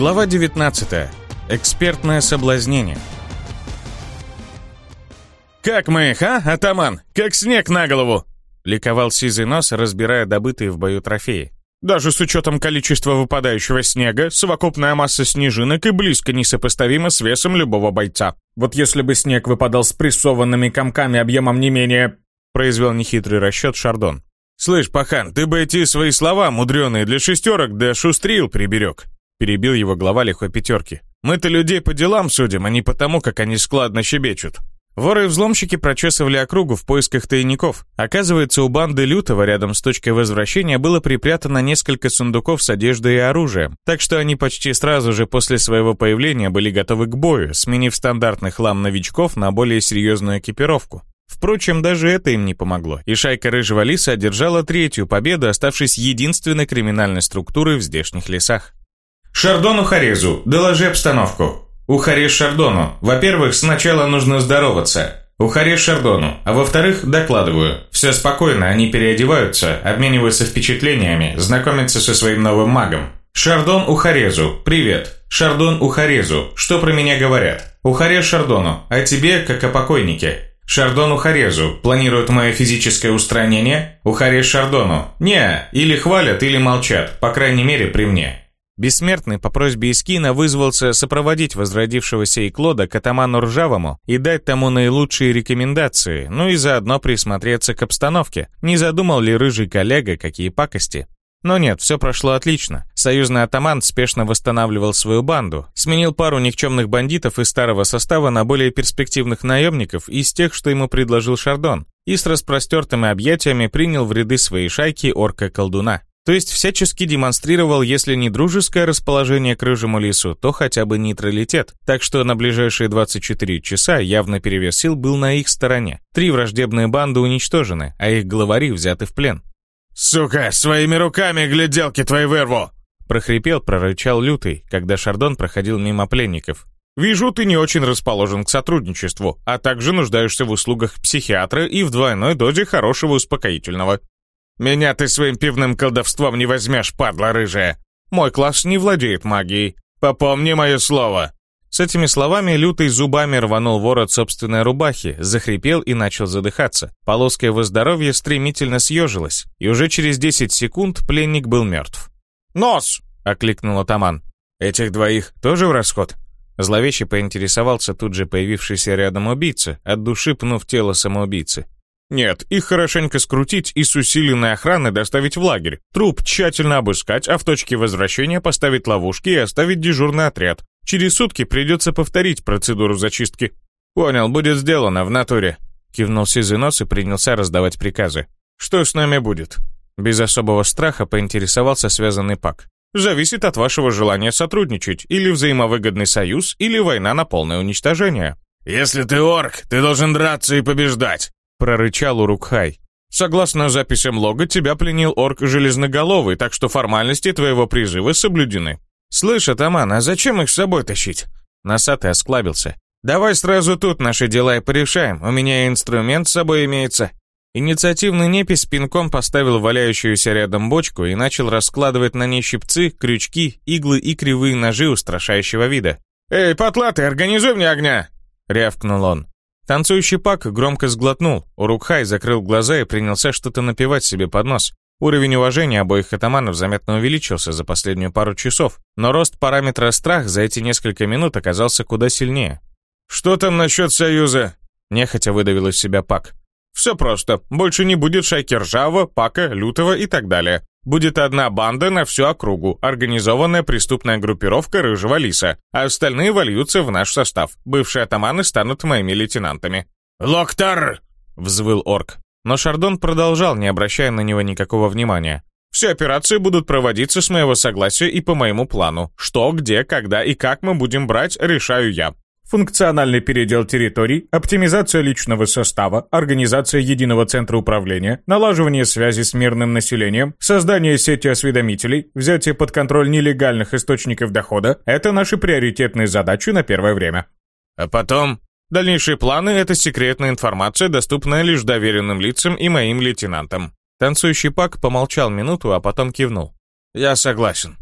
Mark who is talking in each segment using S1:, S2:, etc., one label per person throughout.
S1: Глава 19. Экспертное соблазнение.
S2: «Как мы их, а, атаман? Как снег на голову!»
S1: — ликовал сизый нос, разбирая добытые в бою трофеи.
S2: «Даже с учетом количества выпадающего снега, совокупная масса снежинок и близко несопоставима с весом любого бойца. Вот если бы снег выпадал с прессованными комками объемом не менее...» — произвел нехитрый расчет Шардон. «Слышь, пахан, ты бы эти свои слова, мудреные, для шестерок да шустрил приберег перебил его глава лихой пятерки. «Мы-то людей по делам судим, а не потому, как они складно щебечут». Воры и взломщики прочесывали округу в поисках тайников. Оказывается, у банды Лютого рядом с точкой возвращения было припрятано несколько сундуков с одеждой и оружием, так что они почти сразу же после своего появления были готовы к бою, сменив стандартный хлам новичков на более серьезную экипировку. Впрочем, даже это им не помогло, и шайка Рыжего Лиса одержала третью победу, оставшись единственной криминальной структурой в здешних лесах.
S3: Шардону Харезу, доложи обстановку. Ухареш Шардону. Во-первых, сначала нужно здороваться. Ухареш Шардону. А во-вторых, докладываю. Все спокойно, они переодеваются, обмениваются впечатлениями, знакомятся со своим новым магом. Шардон Ухарезу. Привет. Шардон Ухарезу. Что про меня говорят? Ухареш Шардону. А тебе, как о покойнике. Шардону Харезу. Планируют мое физическое устранение? Ухареш Шардону. Не, или хвалят, или молчат. По крайней мере, при мне.
S1: Бессмертный по просьбе Искина вызвался сопроводить возродившегося Иклода к атаману Ржавому и дать тому наилучшие рекомендации, ну и заодно присмотреться к обстановке, не задумал ли рыжий коллега какие пакости. Но нет, все прошло отлично. Союзный атаман спешно восстанавливал свою банду, сменил пару никчемных бандитов из старого состава на более перспективных наемников из тех, что ему предложил Шардон, и с распростертыми объятиями принял в ряды своей шайки орка-колдуна. То есть всячески демонстрировал, если не дружеское расположение к рыжему лису, то хотя бы нейтралитет. Так что на ближайшие 24 часа явно перевес сил был на их стороне. Три враждебные банды уничтожены, а их главари взяты в плен.
S2: «Сука, своими руками гляделки твои вырву!»
S1: прохрипел, прорычал Лютый, когда Шардон проходил мимо пленников.
S2: «Вижу, ты не очень расположен к сотрудничеству, а также нуждаешься в услугах психиатра и в двойной дозе хорошего успокоительного. «Меня ты своим пивным колдовством не возьмешь, падла рыжая! Мой класс не владеет магией. Попомни мое слово!»
S1: С этими словами Лютый зубами рванул ворот собственной рубахи, захрипел и начал задыхаться. Полоска его здоровья стремительно съежилась, и уже через 10 секунд пленник был мертв.
S2: «Нос!»
S1: — окликнул атаман. «Этих двоих тоже в расход?» Зловеще поинтересовался тут же появившийся рядом убийца, от души пнув тело самоубийцы.
S2: Нет, их хорошенько скрутить и с усиленной охраной доставить в лагерь. Труп тщательно обыскать, а в точке возвращения поставить ловушки и оставить дежурный отряд. Через сутки придется повторить процедуру зачистки.
S1: Понял, будет сделано в натуре. Кивнул сизый и принялся раздавать приказы.
S2: Что с нами будет?
S1: Без особого страха поинтересовался связанный пак.
S2: Зависит от вашего желания сотрудничать, или взаимовыгодный союз, или война на полное уничтожение.
S4: Если ты орк, ты должен драться и побеждать
S1: прорычал Урукхай.
S2: «Согласно записям лога, тебя пленил орк Железноголовый, так что формальности твоего призыва соблюдены».
S1: «Слышь, атаман, а зачем их с собой тащить?» Носатый осклабился. «Давай сразу тут наши дела и порешаем, у меня инструмент с собой имеется». Инициативный непись пинком поставил валяющуюся рядом бочку и начал раскладывать на ней щипцы, крючки, иглы и кривые ножи устрашающего вида.
S2: «Эй, потлатый, организуй мне огня!» — рявкнул он.
S1: Танцующий Пак громко сглотнул, Урукхай закрыл глаза и принялся что-то напевать себе под нос. Уровень уважения обоих атаманов заметно увеличился за последнюю пару часов, но рост параметра страх за эти несколько минут оказался куда сильнее.
S2: «Что там насчет союза?» – нехотя выдавил из себя Пак. «Все просто. Больше не будет шайки Ржава, Пака, Лютого и так далее. Будет одна банда на всю округу, организованная преступная группировка Рыжего Лиса, а остальные вольются в наш состав. Бывшие атаманы станут моими лейтенантами».
S4: «Локтар!» — взвыл орк.
S1: Но Шардон продолжал, не обращая на него никакого внимания.
S2: «Все операции будут проводиться с моего согласия и по моему плану. Что, где, когда и как мы будем брать, решаю я функциональный передел территорий, оптимизация личного состава, организация единого центра управления, налаживание связи с мирным населением, создание сети осведомителей, взятие под контроль нелегальных источников дохода – это наши приоритетные задачи на первое время.
S4: А потом?
S2: Дальнейшие планы – это секретная информация, доступная лишь доверенным лицам и моим лейтенантам.
S1: Танцующий Пак помолчал минуту, а потом кивнул.
S4: «Я согласен».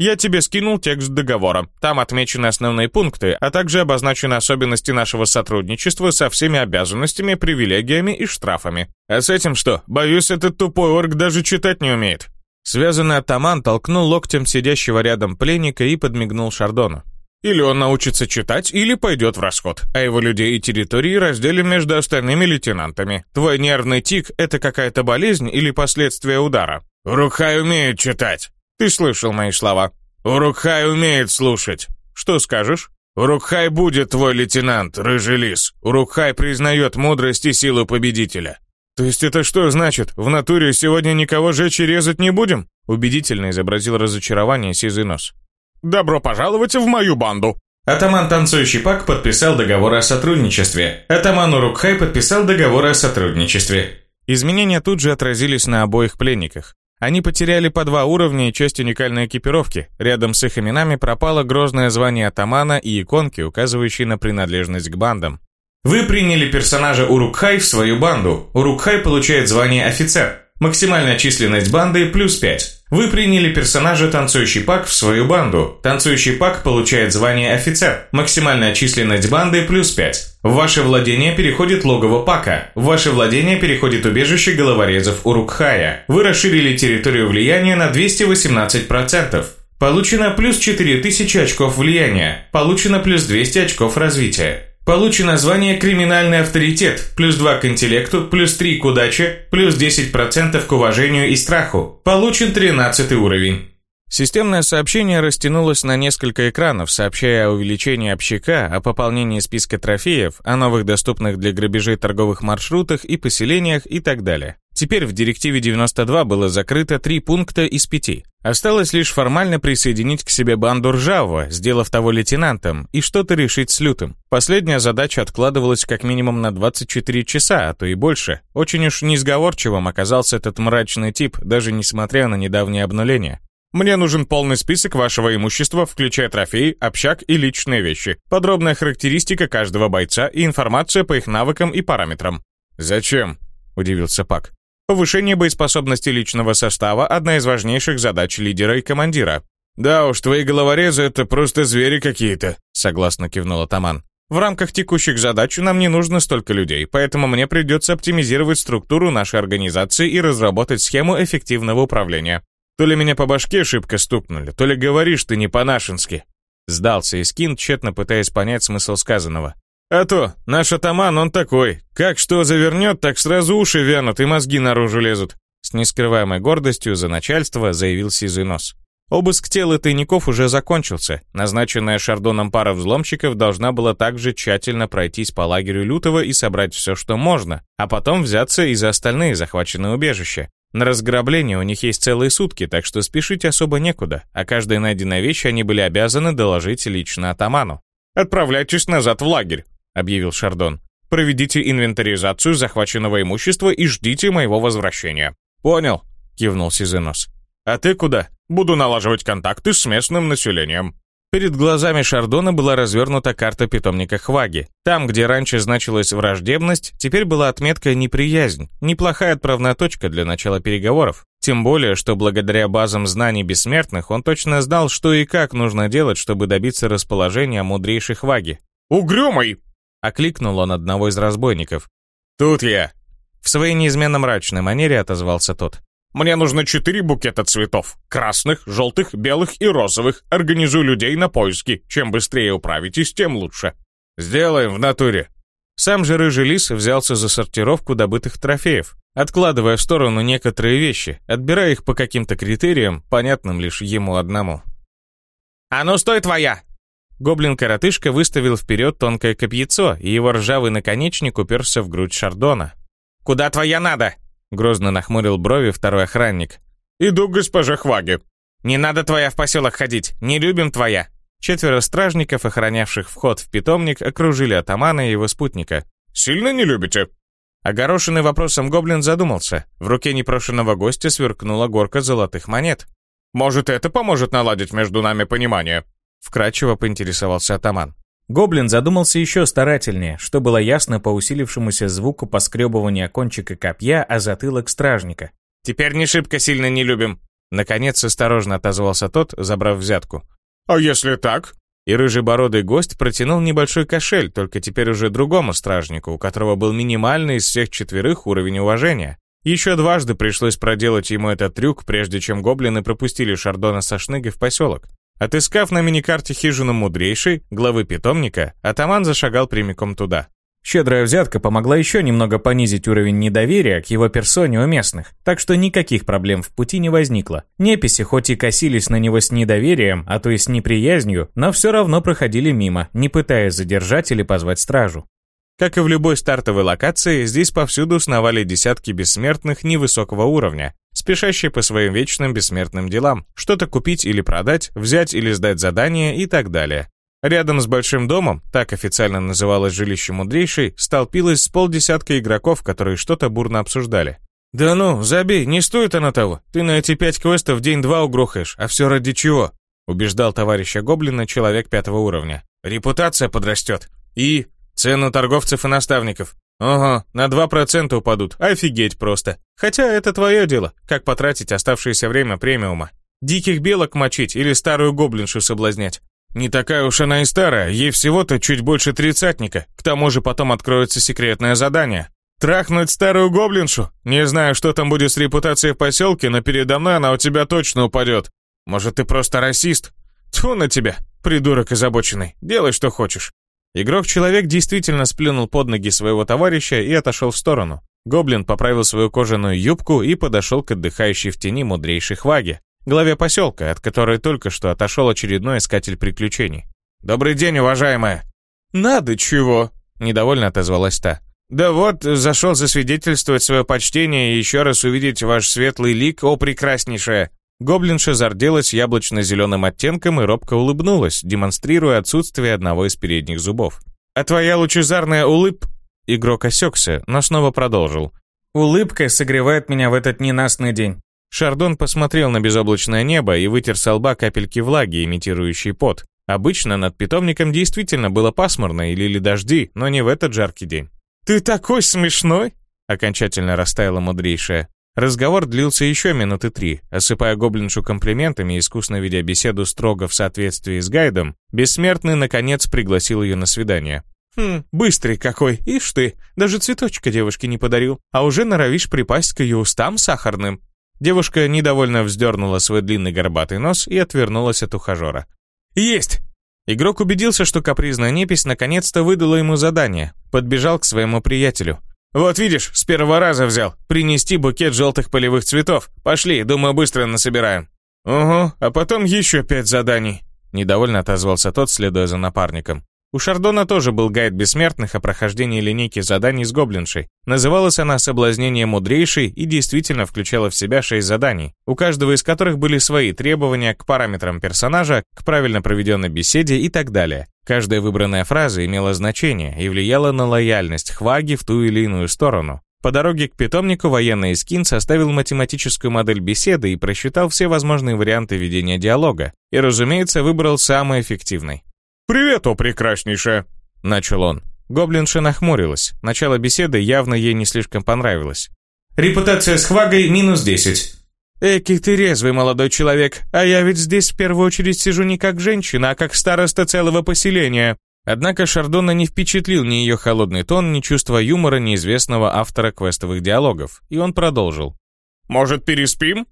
S1: Я тебе скинул текст договора. Там отмечены основные пункты, а также обозначены особенности нашего сотрудничества со всеми обязанностями, привилегиями и штрафами. А с этим что? Боюсь, этот тупой орк даже читать не умеет. Связанный атаман толкнул локтем сидящего рядом пленника и подмигнул Шардону. Или он научится читать, или пойдет в расход, а его людей и территории разделим между остальными лейтенантами. Твой нервный тик — это какая-то болезнь или последствия удара?
S4: Урукхай умеет читать.
S1: Ты слышал мои слова.
S4: Урукхай умеет слушать.
S1: Что скажешь?
S4: Урукхай будет твой лейтенант, рыжий лис. Урукхай признает мудрость и силу победителя.
S1: То есть это что значит? В натуре сегодня никого жечь и резать не будем? Убедительно изобразил разочарование сизый нос. Добро пожаловать в мою банду!»
S3: Атаман Танцующий Пак подписал договор о сотрудничестве. Атаман Урукхай подписал договор о сотрудничестве.
S1: Изменения тут же отразились на обоих пленниках. Они потеряли по два уровня и часть уникальной экипировки. Рядом с их именами пропало грозное звание атамана и иконки, указывающие на принадлежность к бандам.
S3: Вы приняли персонажа Урукхай в свою банду. Урукхай получает звание офицер. Максимальная численность банды плюс 5. Вы приняли персонажа Танцующий Пак в свою банду. Танцующий Пак получает звание офицер. Максимальная численность банды плюс 5. В ваше владение переходит логово Пака. В ваше владение переходит убежище головорезов Урукхая. Вы расширили территорию влияния на 218%. Получено плюс 4000 очков влияния. Получено плюс 200 очков развития. Получено звание «Криминальный авторитет», плюс 2 к интеллекту, плюс 3 к удаче, плюс 10% к уважению и страху. Получен 13 уровень.
S1: Системное сообщение растянулось на несколько экранов, сообщая о увеличении общака, о пополнении списка трофеев, о новых доступных для грабежей торговых маршрутах и поселениях и так далее. Теперь в директиве 92 было закрыто три пункта из пяти. Осталось лишь формально присоединить к себе банду Ржавого, сделав того лейтенантом, и что-то решить с Лютым. Последняя задача откладывалась как минимум на 24 часа, а то и больше. Очень уж несговорчивым оказался этот мрачный тип, даже несмотря на недавнее обнуление. Мне нужен полный список вашего имущества, включая трофеи, общак и личные вещи, подробная характеристика каждого бойца и информация по их навыкам и параметрам».
S4: «Зачем?» – удивился Пак.
S1: «Повышение боеспособности личного состава – одна из важнейших задач лидера и командира».
S4: «Да уж, твои головорезы – это просто звери какие-то», –
S1: согласно кивнул атаман. В рамках текущих задач нам не нужно столько людей, поэтому мне придется оптимизировать структуру нашей организации и разработать схему эффективного управления.
S4: То ли меня по башке шибко стукнули, то ли говоришь ты не по-нашенски.
S1: Сдался Искин, тщетно пытаясь понять смысл сказанного.
S4: А то, наш атаман, он такой. Как что завернет, так сразу уши вянут и мозги наружу лезут.
S1: С нескрываемой гордостью за начальство заявил Сизый Нос. Обыск тела тайников уже закончился. Назначенная Шардоном пара взломщиков должна была также тщательно пройтись по лагерю Лютого и собрать все, что можно, а потом взяться и за остальные захваченные убежища. На разграбление у них есть целые сутки, так что спешить особо некуда, а каждая найденная вещь они были обязаны доложить лично атаману.
S4: «Отправляйтесь назад в лагерь», — объявил Шардон. «Проведите инвентаризацию захваченного имущества и ждите моего возвращения».
S1: «Понял», — кивнул Сизенос.
S4: «А ты куда?» «Буду налаживать контакты с местным населением».
S1: Перед глазами Шардона была развернута карта питомника Хваги. Там, где раньше значилась враждебность, теперь была отметка «неприязнь». Неплохая отправная точка для начала переговоров. Тем более, что благодаря базам знаний бессмертных он точно знал, что и как нужно делать, чтобы добиться расположения мудрейшей Хваги.
S4: «Угрюмый!»
S1: — окликнул он одного из разбойников.
S4: «Тут я!»
S1: В своей неизменно мрачной манере отозвался тот.
S4: Мне нужно четыре букета цветов. Красных, желтых, белых и розовых. Организуй людей на поиски. Чем быстрее управитесь, тем лучше.
S1: Сделаем в натуре. Сам же рыжий лис взялся за сортировку добытых трофеев, откладывая в сторону некоторые вещи, отбирая их по каким-то критериям, понятным лишь ему одному.
S4: «А ну стой твоя!»
S1: Гоблин-коротышка выставил вперед тонкое копьецо, и его ржавый наконечник уперся в грудь Шардона.
S4: «Куда твоя надо?»
S1: Грозно нахмурил брови второй охранник.
S4: «Иду госпоже Хваге».
S1: «Не надо твоя в поселок ходить, не любим твоя». Четверо стражников, охранявших вход в питомник, окружили атамана и его спутника.
S4: «Сильно не любите?»
S1: Огорошенный вопросом гоблин задумался. В руке непрошенного гостя сверкнула горка золотых монет.
S4: «Может, это поможет наладить между нами понимание?»
S1: Вкратчиво поинтересовался атаман. Гоблин задумался еще старательнее, что было ясно по усилившемуся звуку поскребывания кончика копья о затылок стражника.
S4: «Теперь не шибко сильно не любим»,
S1: Наконец осторожно отозвался тот, забрав взятку.
S4: «А если так?»
S1: И рыжебородый гость протянул небольшой кошель, только теперь уже другому стражнику, у которого был минимальный из всех четверых уровень уважения. Еще дважды пришлось проделать ему этот трюк, прежде чем гоблины пропустили Шардона со шныгой в поселок. Отыскав на миникарте хижину мудрейшей, главы питомника, атаман зашагал прямиком туда. Щедрая взятка помогла еще немного понизить уровень недоверия к его персоне у местных, так что никаких проблем в пути не возникло. Неписи хоть и косились на него с недоверием, а то и с неприязнью, но все равно проходили мимо, не пытаясь задержать или позвать стражу. Как и в любой стартовой локации, здесь повсюду сновали десятки бессмертных невысокого уровня, спешащие по своим вечным бессмертным делам, что-то купить или продать, взять или сдать задание и так далее. Рядом с большим домом, так официально называлось жилище мудрейшей, столпилось с полдесятка игроков, которые что-то бурно обсуждали. «Да ну, забей, не стоит оно того. Ты на эти пять квестов день-два угрохаешь, а все ради чего?» убеждал товарища Гоблина человек пятого уровня. «Репутация подрастет. И цену торговцев и наставников. Ого, на 2% упадут. Офигеть просто. Хотя это твое дело, как потратить оставшееся время премиума. Диких белок мочить или старую гоблиншу соблазнять. Не такая уж она и старая, ей всего-то чуть больше тридцатника. К тому же потом откроется секретное задание. Трахнуть старую гоблиншу? Не знаю, что там будет с репутацией в поселке, но передо мной она у тебя точно упадет. Может, ты просто расист? Тьфу на тебя, придурок озабоченный. Делай, что хочешь. Игрок-человек действительно сплюнул под ноги своего товарища и отошел в сторону. Гоблин поправил свою кожаную юбку и подошел к отдыхающей в тени мудрейшей хваге главе поселка, от которой только что отошел очередной искатель приключений. «Добрый день, уважаемая!» «Надо чего!» — недовольно отозвалась та. «Да вот, зашел засвидетельствовать свое почтение и еще раз увидеть ваш светлый лик, о прекраснейшая!» Гоблинша зарделась яблочно-зеленым оттенком и робко улыбнулась, демонстрируя отсутствие одного из передних зубов. «А твоя лучезарная улыб...» Игрок осекся, но снова продолжил. «Улыбка согревает меня в этот ненастный день. Шардон посмотрел на безоблачное небо и вытер со лба капельки влаги, имитирующие пот. Обычно над питомником действительно было пасмурно и лили дожди, но не в этот жаркий день. «Ты такой смешной!» — окончательно растаяла мудрейшая. Разговор длился еще минуты три. Осыпая гоблиншу комплиментами и искусно ведя беседу строго в соответствии с гайдом, Бессмертный, наконец, пригласил ее на свидание. «Хм, быстрый какой, ишь ты, даже цветочка девушке не подарил, а уже норовишь припасть к ее устам сахарным. Девушка недовольно вздернула свой длинный горбатый нос и отвернулась от ухажера. «Есть!» Игрок убедился, что капризная непись наконец-то выдала ему задание. Подбежал к своему приятелю. «Вот видишь, с первого раза взял. Принести букет желтых полевых цветов. Пошли, думаю, быстро насобираем». «Угу, а потом еще пять заданий», — недовольно отозвался тот, следуя за напарником. У Шардона тоже был гайд бессмертных о прохождении линейки заданий с гоблиншей. Называлась она «Соблазнение мудрейшей» и действительно включала в себя шесть заданий, у каждого из которых были свои требования к параметрам персонажа, к правильно проведенной беседе и так далее. Каждая выбранная фраза имела значение и влияла на лояльность Хваги в ту или иную сторону. По дороге к питомнику военный скин составил математическую модель беседы и просчитал все возможные варианты ведения диалога. И, разумеется, выбрал самый эффективный.
S4: «Привет, о прекраснейшая!» — начал он.
S1: Гоблинша нахмурилась. Начало беседы явно ей не слишком понравилось.
S3: «Репутация с Хвагой минус 10».
S1: «Эки ты резвый молодой человек, а я ведь здесь в первую очередь сижу не как женщина, а как староста целого поселения». Однако Шардона не впечатлил ни ее холодный тон, ни чувство юмора неизвестного автора квестовых диалогов, и он продолжил.
S4: «Может, переспим?»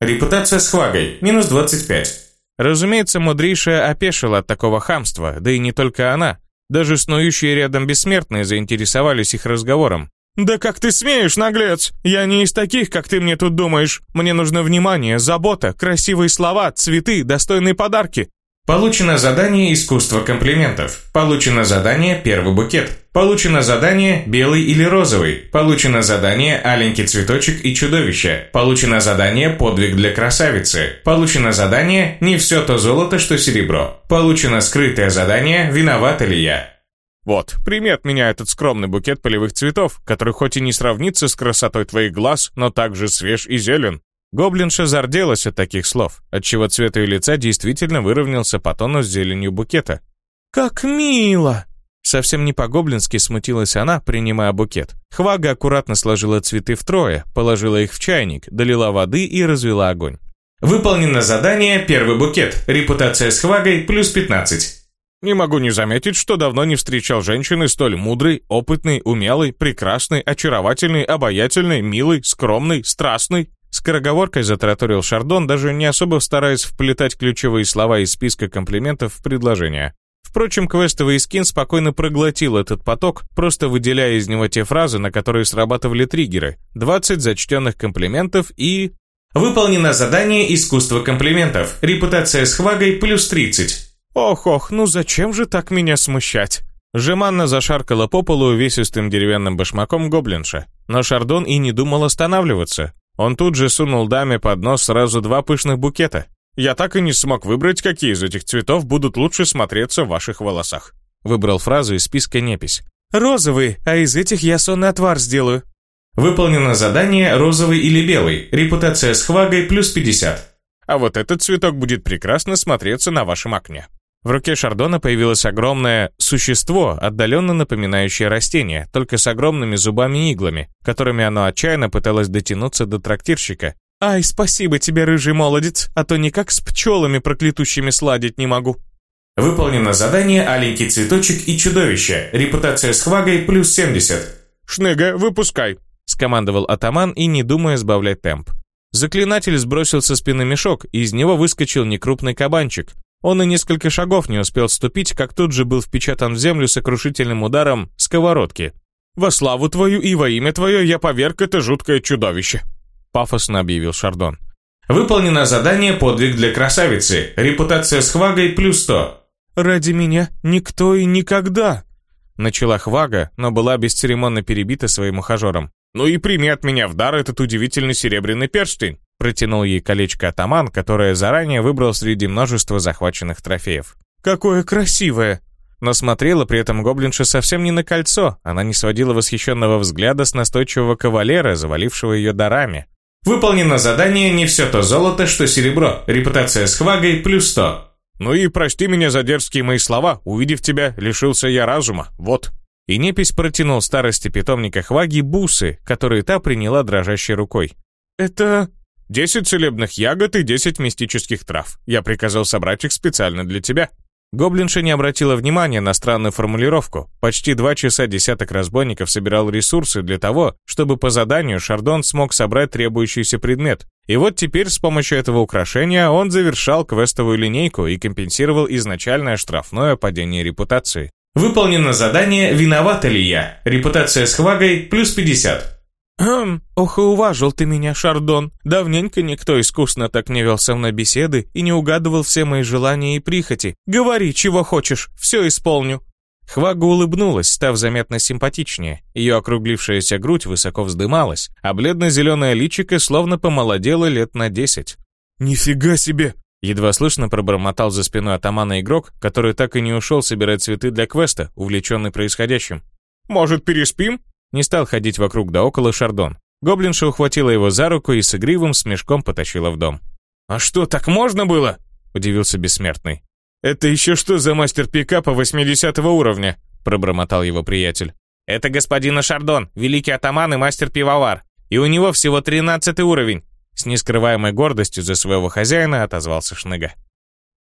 S3: «Репутация с Хвагой, минус 25».
S1: Разумеется, мудрейшая опешила от такого хамства, да и не только она. Даже снующие рядом бессмертные заинтересовались их разговором. «Да как ты смеешь, наглец? Я не из таких, как ты мне тут думаешь. Мне нужно внимание, забота, красивые слова, цветы, достойные подарки.
S3: Получено задание «Искусство комплиментов». Получено задание «Первый букет». Получено задание «Белый или розовый». Получено задание «Аленький цветочек и чудовище». Получено задание «Подвиг для красавицы». Получено задание «Не все то золото, что серебро». Получено скрытое задание «Виновата ли я?».
S4: Вот, прими от меня этот скромный букет полевых цветов, который хоть и не сравнится с красотой твоих глаз, но также свеж и зелен.
S1: Гоблинша зарделась от таких слов, отчего цвет ее лица действительно выровнялся по тону с зеленью букета. «Как мило!» Совсем не по-гоблински смутилась она, принимая букет. Хвага аккуратно сложила цветы втрое, положила их в чайник, долила воды и развела огонь.
S3: Выполнено задание «Первый букет». Репутация с хвагой плюс 15.
S4: Не могу не заметить, что давно не встречал женщины столь мудрой, опытной, умелой, прекрасной, очаровательной, обаятельной, милой, скромной, страстной. Скороговоркой затраторил Шардон, даже не особо стараясь вплетать ключевые слова из списка комплиментов в предложение. Впрочем, квестовый скин спокойно проглотил этот поток, просто выделяя из него те фразы, на которые срабатывали триггеры. 20 зачтенных комплиментов и...
S3: Выполнено задание «Искусство комплиментов». Репутация с хвагой плюс 30.
S1: Ох-ох, ну зачем же так меня смущать? Жеманно зашаркала по полу увесистым деревянным башмаком гоблинша. Но Шардон и не думал останавливаться. Он тут же сунул даме под нос сразу два пышных букета. Я так и не смог выбрать, какие из этих цветов будут лучше смотреться в ваших волосах. Выбрал фразу из списка непись. Розовый, а из этих я сонный отвар сделаю.
S3: Выполнено задание розовый или белый. Репутация с хвагой плюс 50.
S4: А вот этот цветок будет прекрасно смотреться на вашем окне.
S1: В руке Шардона появилось огромное существо, отдаленно напоминающее растение, только с огромными зубами и иглами, которыми оно отчаянно пыталось дотянуться до трактирщика, «Ай, спасибо тебе, рыжий молодец, а то никак с пчелами проклятущими сладить не могу».
S3: Выполнено задание «Аленький цветочек и чудовище». Репутация с хвагой плюс 70.
S4: «Шныга, выпускай», —
S1: скомандовал атаман и не думая сбавлять темп. Заклинатель сбросил со спины мешок, и из него выскочил некрупный кабанчик. Он и несколько шагов не успел ступить, как тут же был впечатан в землю сокрушительным ударом сковородки.
S4: «Во славу твою и во имя твое я поверг это жуткое чудовище»,
S1: пафосно объявил Шардон.
S3: Выполнено задание «Подвиг для красавицы». Репутация с Хвагой плюс 100.
S1: «Ради меня никто и никогда!» Начала Хвага, но была бесцеремонно перебита своим ухажером.
S4: «Ну и прими от меня в дар этот удивительный серебряный перстень!»
S1: Протянул ей колечко атаман, которое заранее выбрал среди множества захваченных трофеев.
S4: «Какое красивое!»
S1: Но смотрела при этом гоблинша совсем не на кольцо, она не сводила восхищенного взгляда с настойчивого кавалера, завалившего ее дарами.
S3: Выполнено задание «Не все то золото, что серебро». Репутация с хвагой плюс 100.
S4: Ну и прости меня за дерзкие мои слова. Увидев тебя, лишился я разума. Вот.
S1: И непись протянул старости питомника хваги бусы, которые та приняла дрожащей рукой.
S4: Это... Десять целебных ягод и десять мистических трав. Я приказал собрать их специально для тебя.
S1: Гоблинша не обратила внимания на странную формулировку. Почти два часа десяток разбойников собирал ресурсы для того, чтобы по заданию Шардон смог собрать требующийся предмет. И вот теперь с помощью этого украшения он завершал квестовую линейку и компенсировал изначальное штрафное падение репутации.
S3: Выполнено задание «Виновата ли я?» Репутация с Хвагой плюс 50.
S1: «Хм, ох и уважил ты меня, Шардон. Давненько никто искусно так не вел со мной беседы и не угадывал все мои желания и прихоти. Говори, чего хочешь, все исполню». Хвага улыбнулась, став заметно симпатичнее. Ее округлившаяся грудь высоко вздымалась, а бледно-зеленое личико словно помолодело лет на десять.
S4: «Нифига себе!»
S1: Едва слышно пробормотал за спиной атамана игрок, который так и не ушел собирать цветы для квеста, увлеченный происходящим.
S4: «Может, переспим?»
S1: Не стал ходить вокруг да около Шардон. Гоблинша ухватила его за руку и с игривым смешком потащила в дом.
S4: «А что, так можно было?»
S1: – удивился бессмертный.
S4: «Это еще что за мастер пикапа 80 уровня?»
S1: – пробормотал его приятель.
S2: «Это господин Шардон, великий атаман и мастер-пивовар. И у него всего 13 уровень!»
S1: С нескрываемой гордостью за своего хозяина отозвался Шныга.